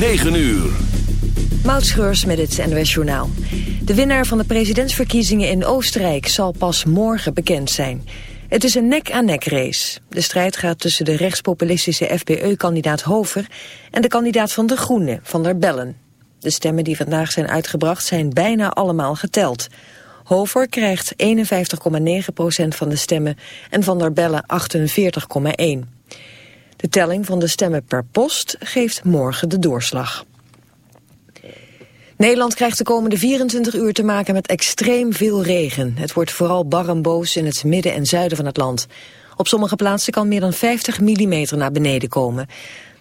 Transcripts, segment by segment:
9 uur. Moutschreurs met het NOS Journaal. De winnaar van de presidentsverkiezingen in Oostenrijk zal pas morgen bekend zijn. Het is een nek-aan-nek race. De strijd gaat tussen de rechtspopulistische FPE-kandidaat Hover... en de kandidaat van de Groenen, Van der Bellen. De stemmen die vandaag zijn uitgebracht zijn bijna allemaal geteld. Hover krijgt 51,9% van de stemmen en Van der Bellen 48,1. De telling van de stemmen per post geeft morgen de doorslag. Nederland krijgt de komende 24 uur te maken met extreem veel regen. Het wordt vooral bar en boos in het midden en zuiden van het land. Op sommige plaatsen kan meer dan 50 mm naar beneden komen.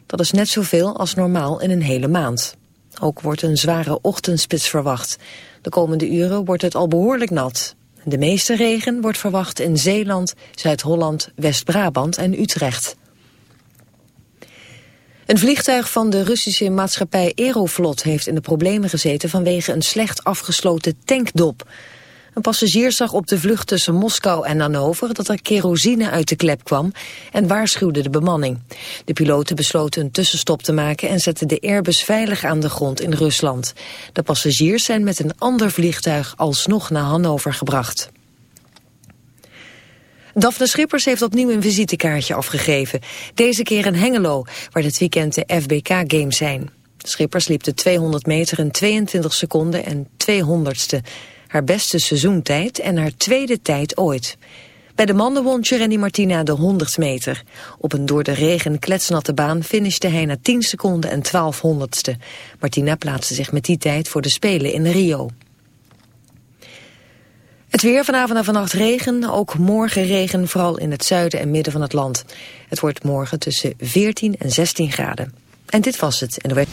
Dat is net zoveel als normaal in een hele maand. Ook wordt een zware ochtendspits verwacht. De komende uren wordt het al behoorlijk nat. De meeste regen wordt verwacht in Zeeland, Zuid-Holland, West-Brabant en Utrecht. Een vliegtuig van de Russische maatschappij Aeroflot heeft in de problemen gezeten vanwege een slecht afgesloten tankdop. Een passagier zag op de vlucht tussen Moskou en Hannover dat er kerosine uit de klep kwam en waarschuwde de bemanning. De piloten besloten een tussenstop te maken en zetten de Airbus veilig aan de grond in Rusland. De passagiers zijn met een ander vliegtuig alsnog naar Hannover gebracht. Daphne Schippers heeft opnieuw een visitekaartje afgegeven. Deze keer in Hengelo, waar dit weekend de FBK-games zijn. Schippers liep de 200 meter in 22 seconden en 200ste. Haar beste seizoentijd en haar tweede tijd ooit. Bij de mannen won Gianni Martina de 100 meter. Op een door de regen kletsnatte baan finishte hij na 10 seconden en 12 honderdste. Martina plaatste zich met die tijd voor de Spelen in Rio. Het weer vanavond en vannacht regen, ook morgen regen, vooral in het zuiden en midden van het land. Het wordt morgen tussen 14 en 16 graden. En dit was het. En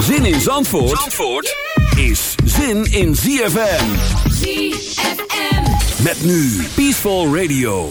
Zin in Zandvoort, Zandvoort is zin in ZFM. ZFM. Met nu Peaceful Radio.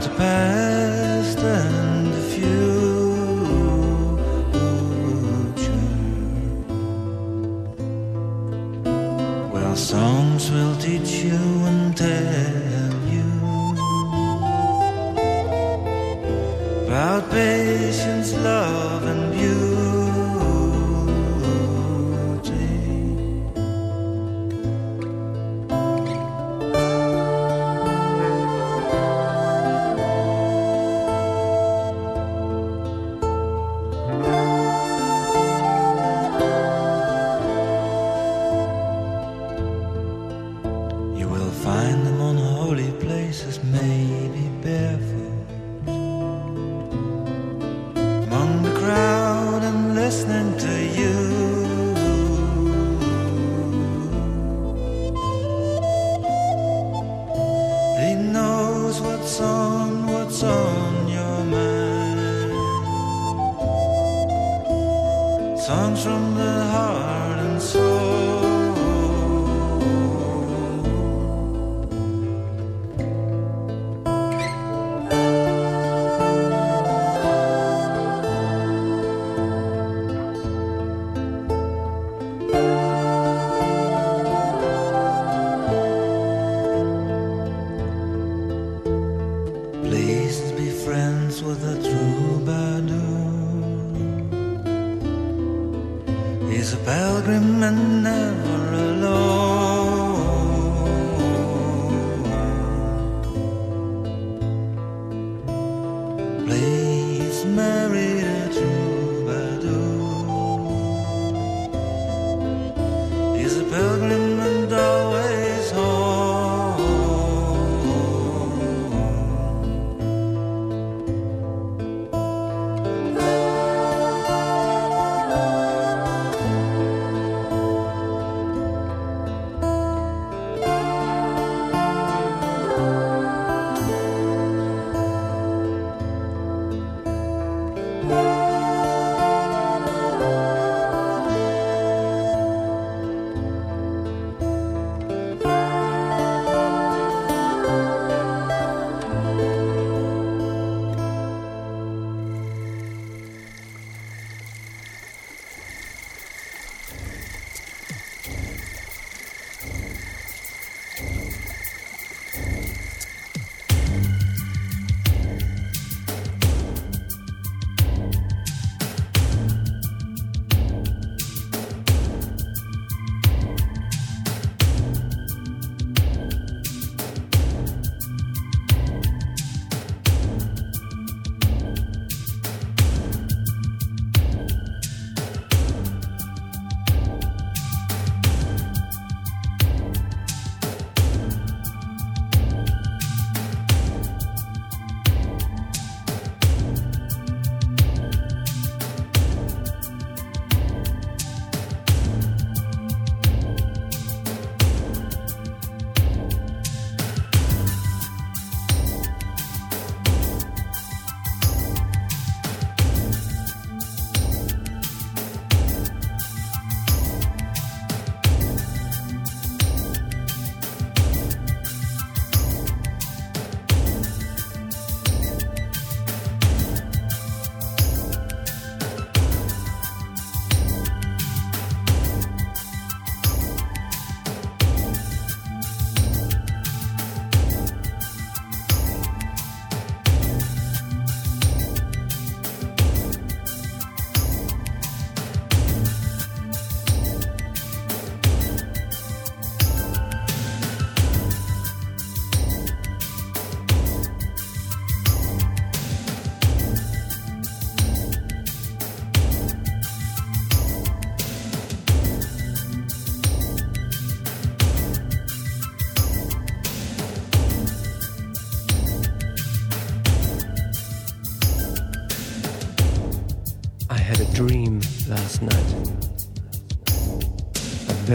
to pass.